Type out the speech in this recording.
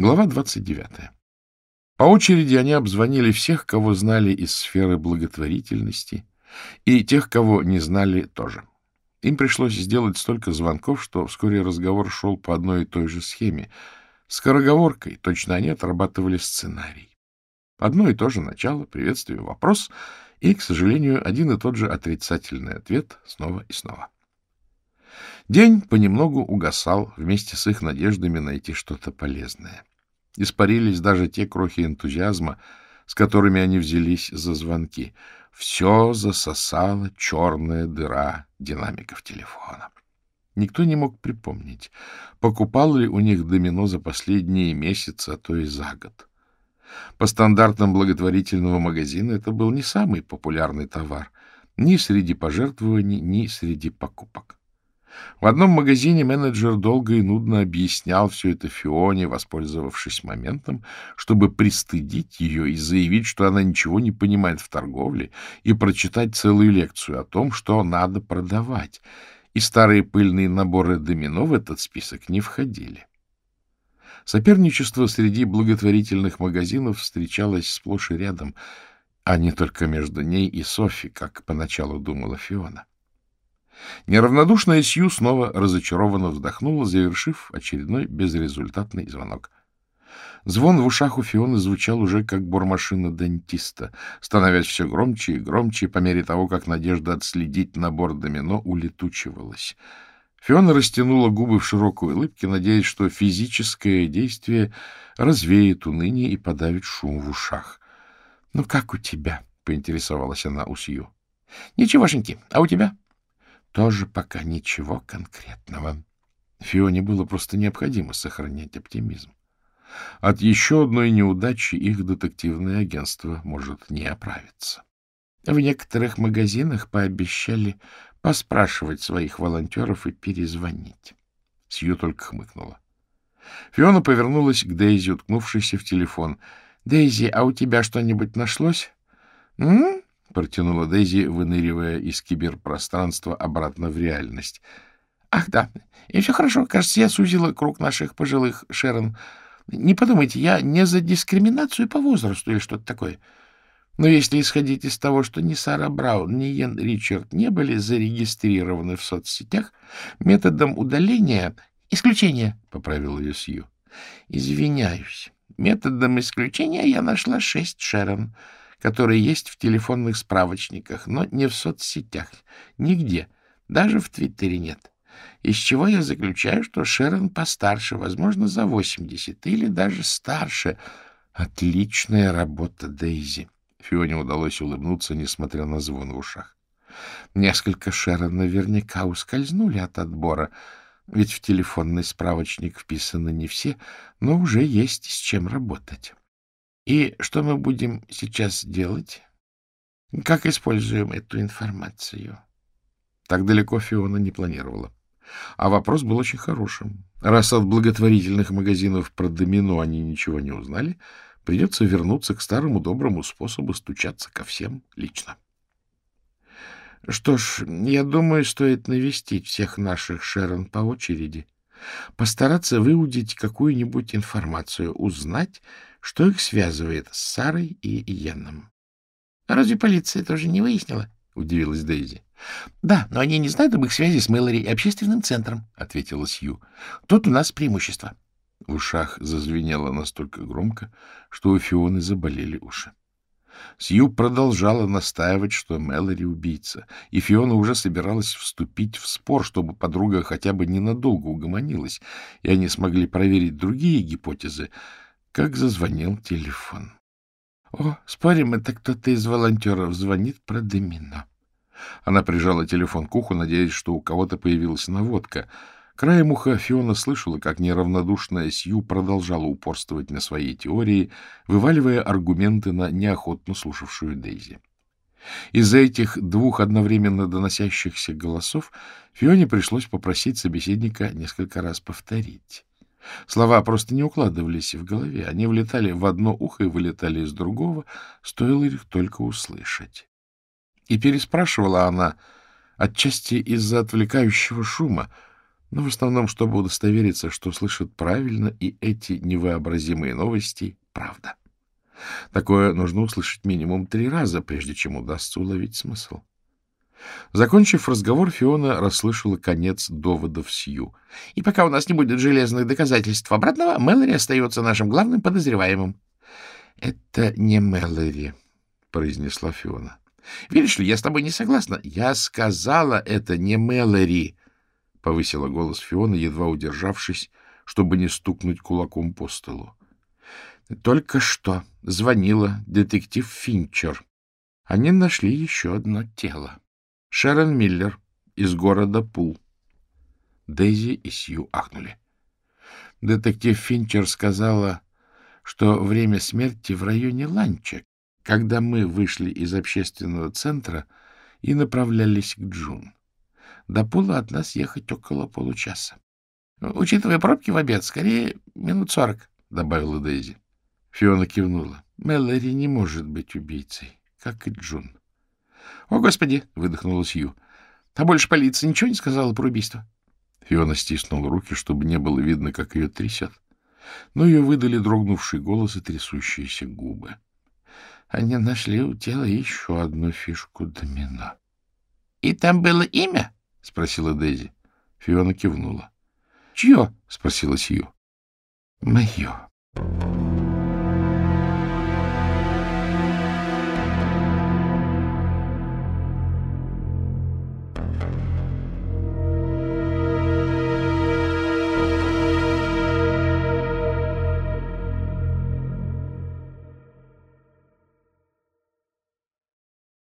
Глава 29. По очереди они обзвонили всех, кого знали из сферы благотворительности, и тех, кого не знали тоже. Им пришлось сделать столько звонков, что вскоре разговор шел по одной и той же схеме. Скороговоркой точно они отрабатывали сценарий. Одно и то же начало, приветствие, вопрос, и, к сожалению, один и тот же отрицательный ответ снова и снова. День понемногу угасал вместе с их надеждами найти что-то полезное. Испарились даже те крохи энтузиазма, с которыми они взялись за звонки. Все засосала черная дыра динамиков телефона. Никто не мог припомнить, покупал ли у них домино за последние месяцы, а то и за год. По стандартам благотворительного магазина это был не самый популярный товар ни среди пожертвований, ни среди покупок. В одном магазине менеджер долго и нудно объяснял все это Фионе, воспользовавшись моментом, чтобы пристыдить ее и заявить, что она ничего не понимает в торговле, и прочитать целую лекцию о том, что надо продавать. И старые пыльные наборы домино в этот список не входили. Соперничество среди благотворительных магазинов встречалось сплошь и рядом, а не только между ней и Софи, как поначалу думала Фиона. Неравнодушная Сью снова разочарованно вздохнула, завершив очередной безрезультатный звонок. Звон в ушах у Фионы звучал уже как бормашина дантиста, становясь все громче и громче по мере того, как надежда отследить набор домино улетучивалась. Фиона растянула губы в широкой улыбке, надеясь, что физическое действие развеет уныние и подавит шум в ушах. — Ну, как у тебя? — поинтересовалась она у Сью. — Ничегошеньки. А у тебя? — тоже пока ничего конкретного. Фионе было просто необходимо сохранять оптимизм. От еще одной неудачи их детективное агентство может не оправиться. В некоторых магазинах пообещали поспрашивать своих волонтеров и перезвонить. Сью только хмыкнула. Фиона повернулась к Дейзи, уткнувшейся в телефон. — Дейзи, а у тебя что-нибудь нашлось? — М? — протянула Дейзи, выныривая из киберпространства обратно в реальность. — Ах, да, все хорошо. Кажется, я сузила круг наших пожилых, Шерон. Не подумайте, я не за дискриминацию по возрасту или что-то такое. Но если исходить из того, что ни Сара Браун, ни Йен Ричард не были зарегистрированы в соцсетях, методом удаления... — Исключение, — поправил ее Сью. — Извиняюсь. Методом исключения я нашла шесть Шерон которые есть в телефонных справочниках, но не в соцсетях, нигде, даже в Твиттере нет. Из чего я заключаю, что Шерон постарше, возможно, за 80 или даже старше. Отличная работа, Дейзи. Фионе удалось улыбнуться, несмотря на звон в ушах. Несколько Шерон наверняка ускользнули от отбора, ведь в телефонный справочник вписаны не все, но уже есть с чем работать. И что мы будем сейчас делать? Как используем эту информацию? Так далеко Фиона не планировала. А вопрос был очень хорошим. Раз от благотворительных магазинов про домино они ничего не узнали, придется вернуться к старому доброму способу стучаться ко всем лично. Что ж, я думаю, стоит навестить всех наших Шерон по очереди, постараться выудить какую-нибудь информацию, узнать, что их связывает с Сарой и Йеном. — А разве полиция тоже не выяснила? — удивилась Дейзи. — Да, но они не знают об их связи с Мэлори и общественным центром, — ответила Сью. — Тут у нас преимущество. В ушах зазвенело настолько громко, что у Фионы заболели уши. Сью продолжала настаивать, что Мэлори убийца, и Фиона уже собиралась вступить в спор, чтобы подруга хотя бы ненадолго угомонилась, и они смогли проверить другие гипотезы, как зазвонил телефон. — О, спорим, это кто-то из волонтеров звонит про домино. Она прижала телефон к уху, надеясь, что у кого-то появилась наводка. Краем уха Фиона слышала, как неравнодушная Сью продолжала упорствовать на своей теории, вываливая аргументы на неохотно слушавшую Дейзи. Из-за этих двух одновременно доносящихся голосов Фионе пришлось попросить собеседника несколько раз повторить. Слова просто не укладывались в голове. Они влетали в одно ухо и вылетали из другого, стоило их только услышать. И переспрашивала она отчасти из-за отвлекающего шума, но в основном, чтобы удостовериться, что слышат правильно, и эти невообразимые новости — правда. Такое нужно услышать минимум три раза, прежде чем удастся уловить смысл. Закончив разговор, Фиона расслышала конец доводов Сью. — И пока у нас не будет железных доказательств обратного, Мэлори остается нашим главным подозреваемым. — Это не Мэлори, — произнесла Фиона. — Видишь ли, я с тобой не согласна. — Я сказала, это не Мэлори, — повысила голос Фиона, едва удержавшись, чтобы не стукнуть кулаком по столу. — Только что звонила детектив Финчер. Они нашли еще одно тело. Шерон Миллер из города Пул. Дейзи и Сью ахнули. Детектив Финчер сказала, что время смерти в районе ланча, когда мы вышли из общественного центра и направлялись к Джун. До Пула от нас ехать около получаса. Учитывая пробки в обед, скорее минут сорок, — добавила Дейзи. Фиона кивнула. Мэллори не может быть убийцей, как и Джун. — О, Господи! — выдохнула Сью. — А больше полиция ничего не сказала про убийство? Фиона стиснула руки, чтобы не было видно, как ее трясет. Но ее выдали дрогнувший голос и трясущиеся губы. Они нашли у тела еще одну фишку домино. — И там было имя? — спросила Дейзи. Фиона кивнула. — Чье? — спросила Сью. — Мое.